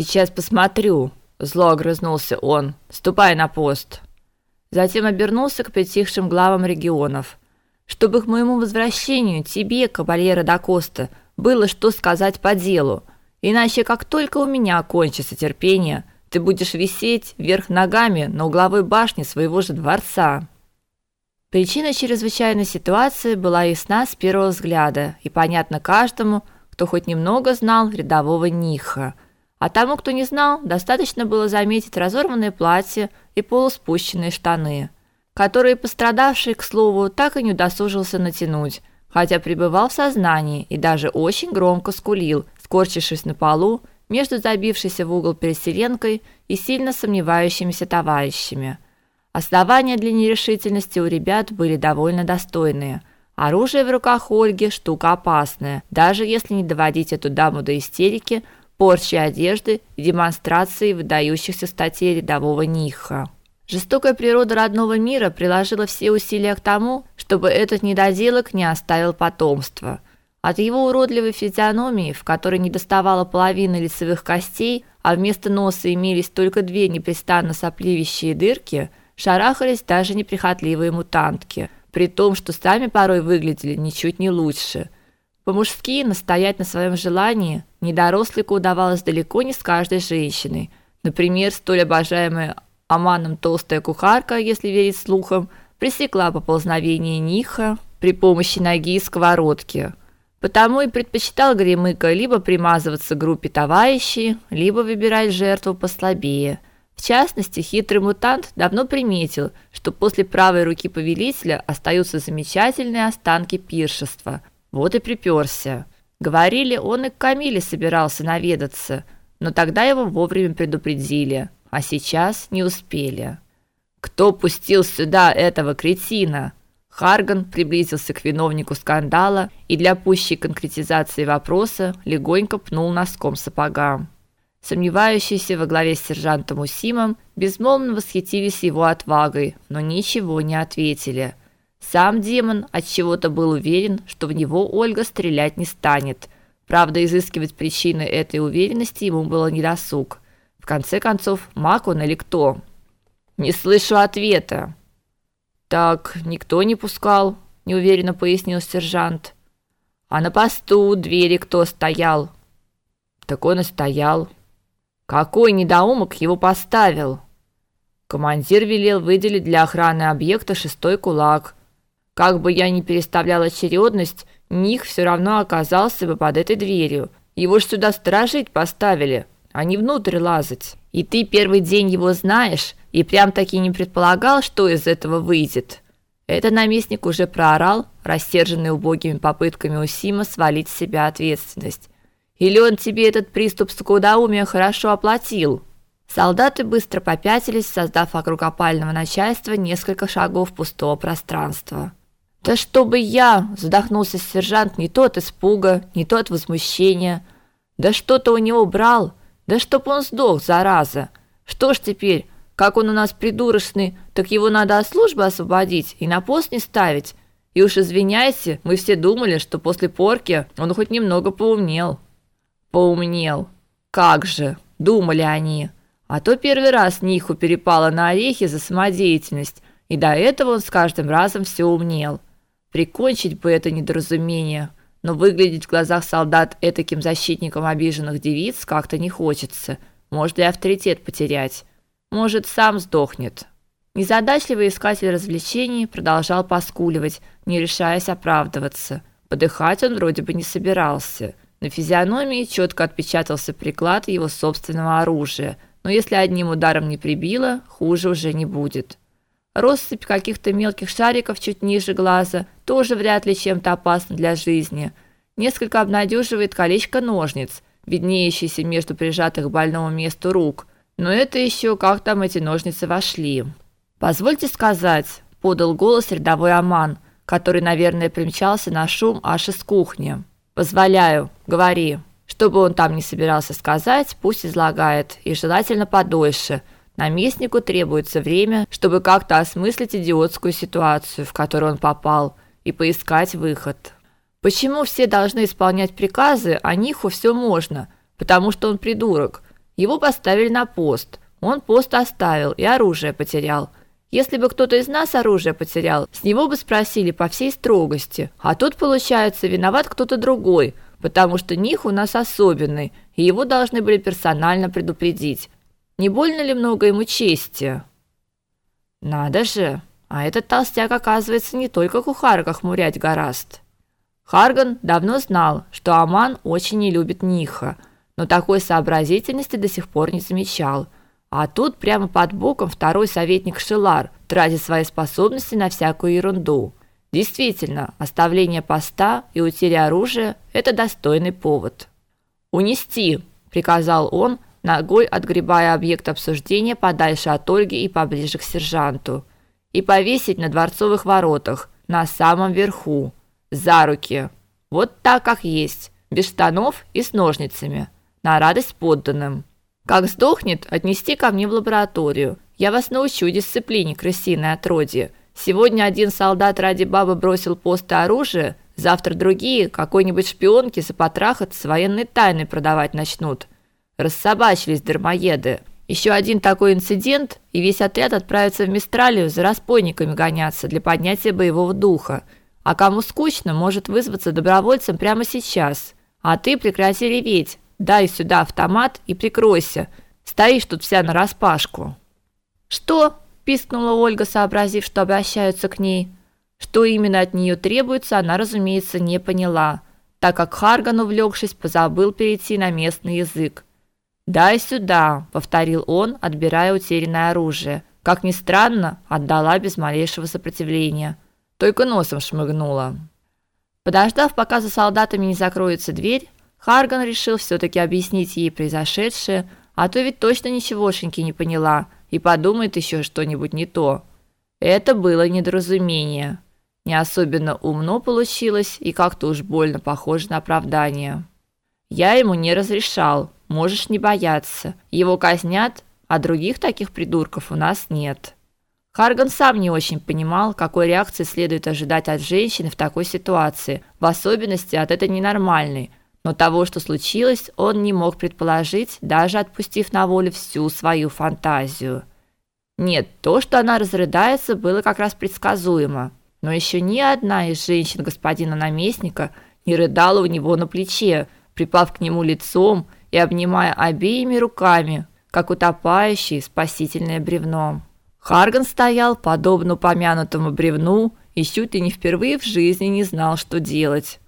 Сейчас посмотрю, зло огрызнулся он. Ступай на пост. Затем обернулся к притихшим главам регионов. Чтобы к моему возвращению тебе, кабальера да Коста, было что сказать по делу, иначе как только у меня кончится терпение, ты будешь висеть вверх ногами на угловой башне своего же дворца. Причина чрезвычайной ситуации была ясна с первого взгляда и понятна каждому, кто хоть немного знал рядового Ниха. А тому, кто не знал, достаточно было заметить разорванное платье и полуспущенные штаны, которые пострадавший, к слову, так и не удосужился натянуть, хотя пребывал в сознании и даже очень громко скулил, скорчившись на полу между забившейся в угол переселенкой и сильно сомневающимися товарищами – Основания для нерешительности у ребят были довольно достойные. Оружие в руках Ольги штука опасная, даже если не доводить эту даму до истерики, порчи одежды и демонстрации выдающихся статей рядового Ниха. Жестокая природа родного мира приложила все усилия к тому, чтобы этот недоделок не оставил потомства. От его уродливой физиономии, в которой недоставало половины лицевых костей, а вместо носа имелись только две непрестанно сопливящие дырки – шарахались даже неприхотливые мутантки, при том, что сами порой выглядели ничуть не лучше. По-мужски настоять на своем желании недорослику удавалось далеко не с каждой женщиной. Например, столь обожаемая Аманом толстая кухарка, если верить слухам, пресекла поползновение Ниха при помощи ноги и сковородки. Потому и предпочитал Гремыка либо примазываться к группе товарищей, либо выбирать жертву послабее – в частности, хитрый мутант давно приметил, что после правой руки повелителя остаются замечательные останки пиршества. Вот и приперся. Говорили, он и к Камиле собирался наведаться, но тогда его вовремя предупредили, а сейчас не успели. Кто пустил сюда этого кретина? Харган приблизился к виновнику скандала и для пущей конкретизации вопроса легонько пнул носком сапога. Сомневающиеся во главе с сержантом Усимом безмолвно восхитились его отвагой, но ничего не ответили. Сам демон от чего-то был уверен, что в него Ольга стрелять не станет. Правда, изыскивать причины этой уверенности ему было недосуг. В конце концов, маг он или кто? Не слышу ответа. Так, никто не пускал, неуверенно пояснил сержант. А на посту у двери кто стоял? Так он и стоял. Какой недоумок его поставил? Командир велел выделить для охраны объекта шестой кулак. Как бы я ни переставлял очередность, Ник все равно оказался бы под этой дверью. Его ж сюда сторожить поставили, а не внутрь лазать. И ты первый день его знаешь и прям-таки не предполагал, что из этого выйдет. Это наместник уже проорал, рассерженный убогими попытками Усима свалить с себя ответственность. Или он тебе этот приступ скудоумия хорошо оплатил? Солдаты быстро попятились, создав вокруг опального начальства несколько шагов пустого пространства. Да чтобы я, задохнулся сержант не то от испуга, не то от возмущения. Да что-то у него брал, да чтоб он сдох, зараза. Что ж теперь, как он у нас придурочный, так его надо от службы освободить и на пост не ставить. И уж извиняйся, мы все думали, что после порки он хоть немного поумнел. Поумнел. Как же, думали они. А то первый раз Ниху перепало на орехи за самодеятельность, и до этого он с каждым разом все умнел. Прикончить бы это недоразумение, но выглядеть в глазах солдат этаким защитником обиженных девиц как-то не хочется. Может и авторитет потерять. Может, сам сдохнет. Незадачливый искатель развлечений продолжал поскуливать, не решаясь оправдываться. Подыхать он вроде бы не собирался. На физиономии четко отпечатался приклад его собственного оружия, но если одним ударом не прибило, хуже уже не будет. Россыпь каких-то мелких шариков чуть ниже глаза тоже вряд ли чем-то опасна для жизни. Несколько обнадеживает колечко ножниц, виднеющееся между прижатых к больному месту рук. Но это еще как там эти ножницы вошли. Позвольте сказать, подал голос рядовой Аман, который, наверное, примчался на шум аж из кухни. Позволяю, говори. Что бы он там ни собирался сказать, пусть излагает, и желательно подольше. Наместнику требуется время, чтобы как-то осмыслить идиотскую ситуацию, в которую он попал, и поискать выход. Почему все должны исполнять приказы, а Ниху все можно? Потому что он придурок. Его поставили на пост. Он пост оставил и оружие потерял. Если бы кто-то из нас оружие потерял, с него бы спросили по всей строгости. А тут получается виноват кто-то другой, потому что них у нас особенный, и его должны были персонально предупредить. Не больно ли много ему чести? Надо же, а этот толстяк, оказывается, не только кухарка хмурять гораст. Харган давно знал, что Аман очень не любит Ниха, но такой сообразительности до сих пор не замечал – а тут прямо под боком второй советник Шилар тратит свои способности на всякую ерунду. Действительно, оставление поста и утеря оружия это достойный повод. Унести, приказал он, ногой отгребая объект обсуждения подальше от Ольги и поближе к сержанту, и повесить на дворцовых воротах, на самом верху, за руки. Вот так как есть, без штанов и с ножницами, на радость подданным. Как сдохнет, отнести ко мне в лабораторию. Я вас научу дисциплине, крысиное отродье. Сегодня один солдат ради бабы бросил пост и оружие, завтра другие какой-нибудь шпионки за потрахаться с военной тайной продавать начнут. Рассобачились дармоеды. Еще один такой инцидент, и весь отряд отправится в Мистралию за распойниками гоняться для поднятия боевого духа. А кому скучно, может вызваться добровольцем прямо сейчас. А ты прекрати реветь, Дай сюда автомат и прикройся. Стоишь тут вся на распашку. Что? пискнула Ольга, сообразив, что обращаются к ней. Что именно от нее требуется, она, разумеется, не поняла, так как Харган, увлекшись, позабыл перейти на местный язык. "Дай сюда", повторил он, отбирая утерянное оружие. Как ни странно, отдала без малейшего сопротивления, только носом шмыгнула. Подождав, пока за солдатами не закроется дверь, Харган решил все таки объяснить ей произошедшее, а то ведь точно ничегошеньки не поняла и подумает еще что-нибудь не то. Это было недоразумение. Не особенно умно получилось и как-то уж больно похоже на оправдание. Я ему не разрешал. Можешь не бояться. Его казнят, а других таких придурков у нас нет. Харган сам не очень понимал, какой реакции следует ожидать от женщины в такой ситуации, в особенности от этой ненормальной, но того, что случилось, он не мог предположить, даже отпустив на волю всю свою фантазию. Нет, то, что она разрыдается, было как раз предсказуемо. Но еще ни одна из женщин господина наместника не рыдала у него на плече, припав к нему лицом и обнимая обеими руками, как утопающий спасительное бревно. Харган стоял подобно упомянутому бревну и чуть ли не впервые в жизни не знал, что делать.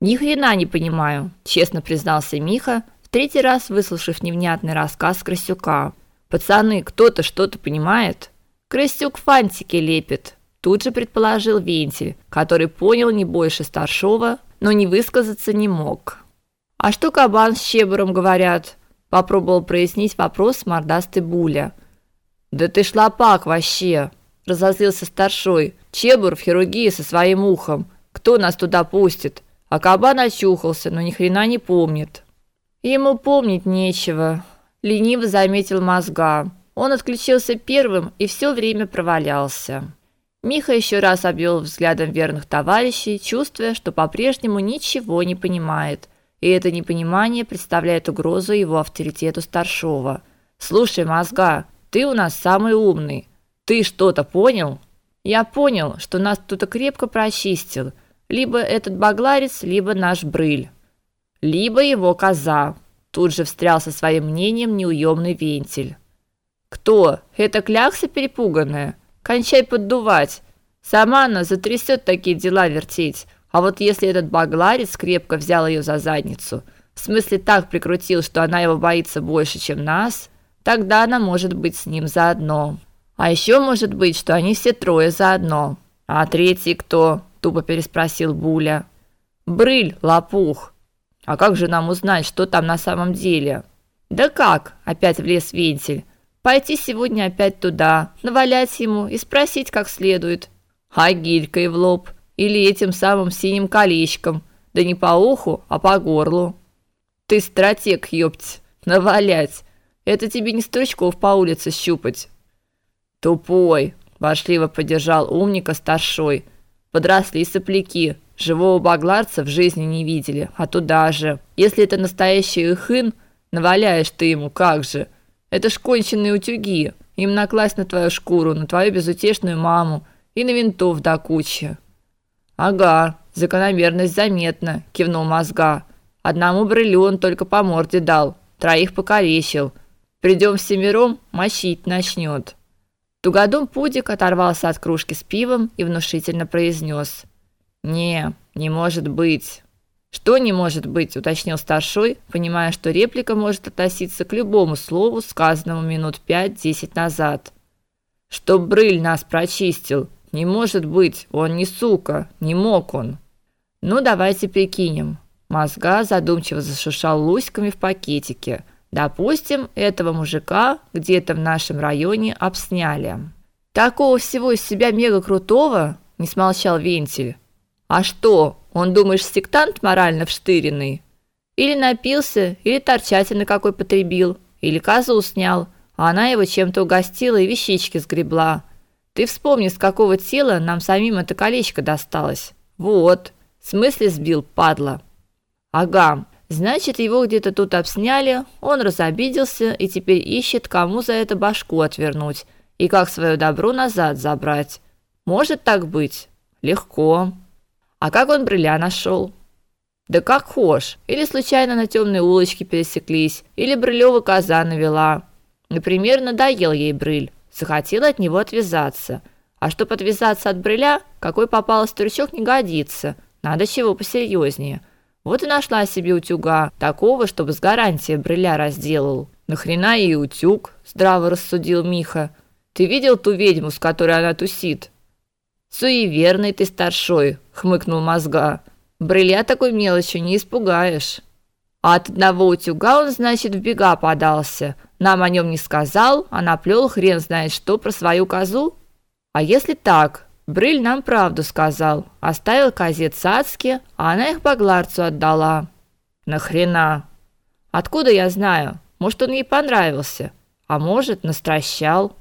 Ни хрена не понимаю, честно признался Миха, в третий раз выслушав невнятный рассказ Красюка. Пацаны, кто-то что-то понимает? Красюк фантики лепит. Тут же предположил Вентиль, который понял не больше старшего, но не высказаться не мог. А что кабан с чебуром говорят? Попробовал прояснить вопрос мордастый Буля. Да ты шлапак вообще, разозлился старшой. Чебур в хирургии со своим ухом. Кто нас туда пустит? А кабан очухался, но ни хрена не помнит. Ему помнить нечего, лениво заметил мозга. Он отключился первым и все время провалялся. Миха еще раз обвел взглядом верных товарищей, чувствуя, что по-прежнему ничего не понимает, и это непонимание представляет угрозу его авторитету старшего. Слушай, мозга, ты у нас самый умный. Ты что-то понял? Я понял, что нас кто-то крепко прочистил либо этот багларец, либо наш брыль, либо его коза. Тут же встрял со своим мнением неуемный вентиль. Кто? Это клякса перепуганная? Кончай поддувать. Сама она затрясет такие дела вертеть. А вот если этот багларец крепко взял ее за задницу, в смысле так прикрутил, что она его боится больше, чем нас, тогда она может быть с ним заодно. А еще может быть, что они все трое заодно. А третий кто? тупо переспросил Буля. Брыль, лопух. А как же нам узнать, что там на самом деле? Да как? Опять влез Вентиль. Пойти сегодня опять туда, навалять ему и спросить как следует. А гилькой в лоб или этим самым синим колечком, да не по уху, а по горлу. Ты стратег, ёпть, навалять. Это тебе не стручков по улице щупать. Тупой, вошливо поддержал умника старшой. Подросли сопляки, живого багларца в жизни не видели, а туда же. Если это настоящий ихын, наваляешь ты ему как же. Это ж конченые утюги. Им накласть на твою шкуру, на твою безутешную маму и на винтов до кучи. Ага, закономерность заметна, кивнул мозга. Одному брылю он только по морде дал, троих покалечил. Придем всемиром, мочить начнет. Тугодум Пудик оторвался от кружки с пивом и внушительно произнес: "Не, не может быть". Что не может быть, уточнил старшой, понимая, что реплика может относиться к любому слову, сказанному минут пять-десять назад. Чтоб брыль нас прочистил. Не может быть, он не сука, не мог он. Ну давайте прикинем. Мозга задумчиво зашуршал луськами в пакетике. Допустим, этого мужика где-то в нашем районе обсняли. Такого всего из себя мега крутого, не смолчал Вентиль. А что, он, думаешь, сектант морально вштыренный? Или напился, или торчатины какой потребил, или козу снял, а она его чем-то угостила и вещички сгребла. Ты вспомни, с какого тела нам самим это колечко досталось. Вот, в смысле сбил, падла. Ага, Значит, его где-то тут обсняли, он разобиделся и теперь ищет, кому за это башку отвернуть и как свое добро назад забрать. Может так быть? Легко. А как он брыля нашел? Да как хошь. Или случайно на темной улочке пересеклись, или брылёва коза навела. Например, надоел ей брыль, захотела от него отвязаться. А чтоб отвязаться от брыля, какой попался стручок не годится. Надо чего посерьезнее. Вот и нашла себе утюга, такого, чтобы с гарантией брыля разделал. Нахрена ей утюг? здраво рассудил Миха. Ты видел ту ведьму, с которой она тусит? Суеверный ты старшой, хмыкнул мозга. Брыля такой мелочью не испугаешь. А от одного утюга он, значит, в бега подался. Нам о нем не сказал, а наплел хрен знает что про свою козу. А если так, Брыль нам правду сказал. Оставил козе цацки, а она их Багларцу отдала. Нахрена? Откуда я знаю? Может, он ей понравился, а может, настращал.